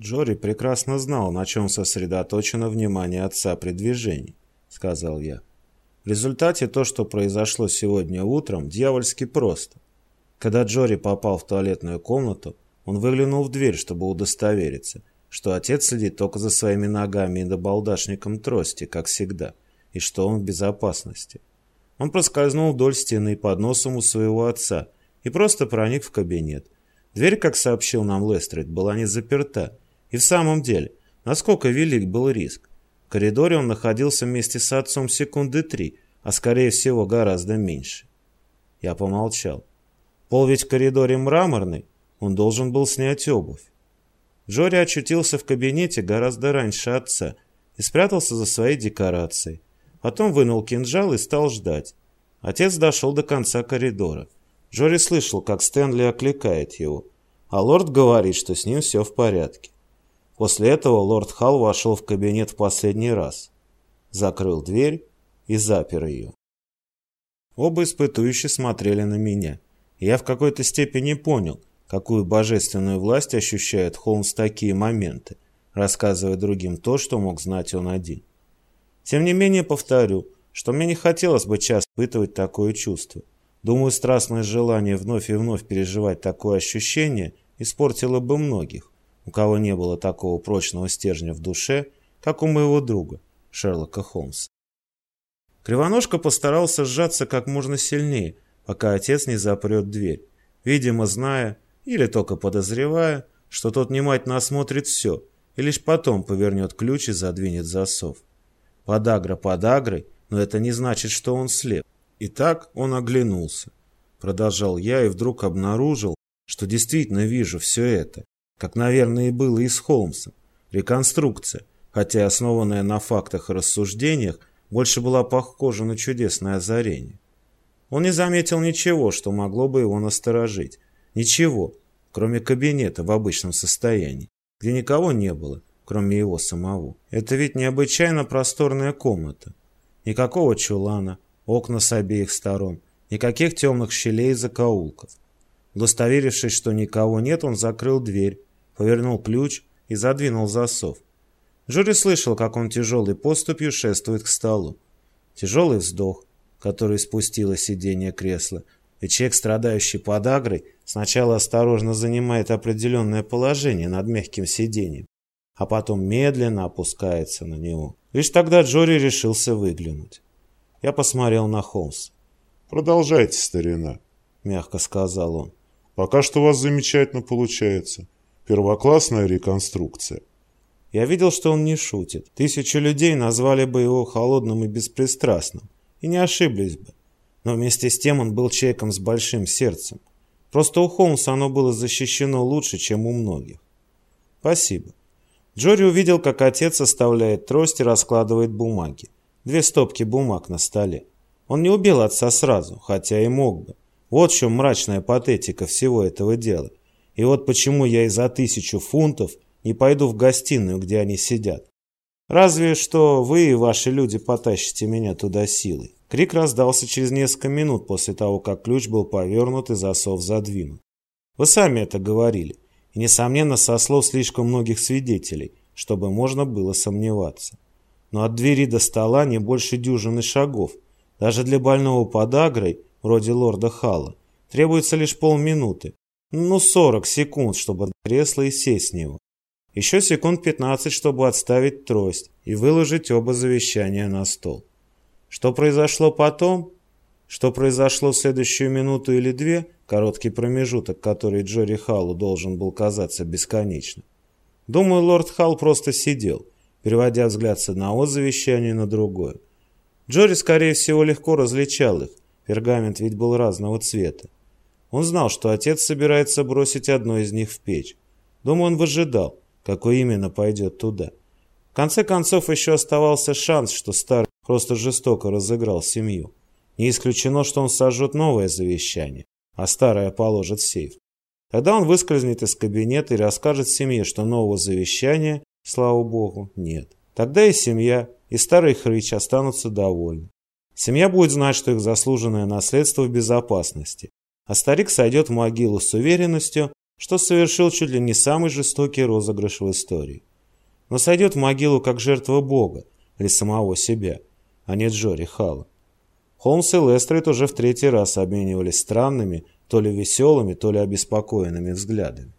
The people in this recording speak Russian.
Джори прекрасно знал, на чем сосредоточено внимание отца при движении, сказал я. В результате то, что произошло сегодня утром, дьявольски просто. Когда Джори попал в туалетную комнату, он выглянул в дверь, чтобы удостовериться, что отец следит только за своими ногами и добалдашником трости, как всегда, и что он в безопасности. Он проскользнул вдоль стены под носом у своего отца и просто проник в кабинет. Дверь, как сообщил нам Лестрейд, была не заперта. И в самом деле, насколько велик был риск? В коридоре он находился вместе с отцом секунды три, а скорее всего гораздо меньше. Я помолчал. Пол ведь в коридоре мраморный, он должен был снять обувь. Джори очутился в кабинете гораздо раньше отца и спрятался за своей декорацией. Потом вынул кинжал и стал ждать. Отец дошел до конца коридора. Джори слышал, как Стэнли окликает его, а лорд говорит, что с ним все в порядке. После этого лорд Халл вошел в кабинет в последний раз, закрыл дверь и запер ее. Оба испытующие смотрели на меня. Я в какой-то степени понял, какую божественную власть ощущает Холмс в такие моменты, рассказывая другим то, что мог знать он один. Тем не менее, повторю, что мне не хотелось бы часто испытывать такое чувство. Думаю, страстное желание вновь и вновь переживать такое ощущение испортило бы многих, у кого не было такого прочного стержня в душе, как у моего друга, Шерлока Холмса. Кривоножка постарался сжаться как можно сильнее, пока отец не запрет дверь, видимо, зная или только подозревая, что тот внимательно осмотрит все и лишь потом повернет ключ и задвинет засов. Подагра подагрой, но это не значит, что он слеп. Итак, он оглянулся. Продолжал я и вдруг обнаружил, что действительно вижу все это, как, наверное, и было и с Холмсом. Реконструкция, хотя основанная на фактах и рассуждениях, больше была похожа на чудесное озарение. Он не заметил ничего, что могло бы его насторожить. Ничего, кроме кабинета в обычном состоянии, где никого не было, кроме его самого. Это ведь необычайно просторная комната. Никакого чулана, окна с обеих сторон, никаких темных щелей и закоулков. Удостоверившись, что никого нет, он закрыл дверь, повернул ключ и задвинул засов. Джори слышал, как он тяжелой поступью шествует к столу. Тяжелый вздох, который спустило сиденье кресла, и человек, страдающий подагрой, сначала осторожно занимает определенное положение над мягким сиденьем, а потом медленно опускается на него. Лишь тогда Джори решился выглянуть. Я посмотрел на Холмс. «Продолжайте, старина», — мягко сказал он. «Пока что у вас замечательно получается. Первоклассная реконструкция». Я видел, что он не шутит. Тысячи людей назвали бы его холодным и беспристрастным. И не ошиблись бы. Но вместе с тем он был человеком с большим сердцем. Просто у Холмса оно было защищено лучше, чем у многих. Спасибо. Джори увидел, как отец оставляет трость и раскладывает бумаги. Две стопки бумаг на столе. Он не убил отца сразу, хотя и мог бы. Вот в чем мрачная патетика всего этого дела. И вот почему я и за тысячу фунтов не пойду в гостиную, где они сидят. Разве что вы и ваши люди потащите меня туда силой. Крик раздался через несколько минут после того, как ключ был повернут и засов задвинут. Вы сами это говорили и, несомненно, со слов слишком многих свидетелей, чтобы можно было сомневаться. Но от двери до стола не больше дюжины шагов. Даже для больного подагрой, вроде лорда Халла, требуется лишь полминуты. Ну, 40 секунд, чтобы кресло и сесть с него. Еще секунд 15, чтобы отставить трость и выложить оба завещания на стол. Что произошло потом? Что произошло в следующую минуту или две, короткий промежуток, который Джори Халлу должен был казаться бесконечным. Думаю, лорд Халл просто сидел, переводя взгляд с одного завещания на другое. Джори, скорее всего, легко различал их, пергамент ведь был разного цвета. Он знал, что отец собирается бросить одно из них в печь. Думаю, он выжидал, какой именно пойдет туда. В конце концов, еще оставался шанс, что старый просто жестоко разыграл семью. Не исключено, что он сожжет новое завещание, а старое положит в сейф. Тогда он выскользнет из кабинета и расскажет семье, что нового завещания, слава богу, нет. Тогда и семья, и старый хрыч останутся довольны. Семья будет знать, что их заслуженное наследство в безопасности, а старик сойдет в могилу с уверенностью, что совершил чуть ли не самый жестокий розыгрыш в истории. Но сойдет в могилу как жертва Бога или самого себя, а не Джори Халла. Холмс и Лестрейд уже в третий раз обменивались странными, то ли веселыми, то ли обеспокоенными взглядами.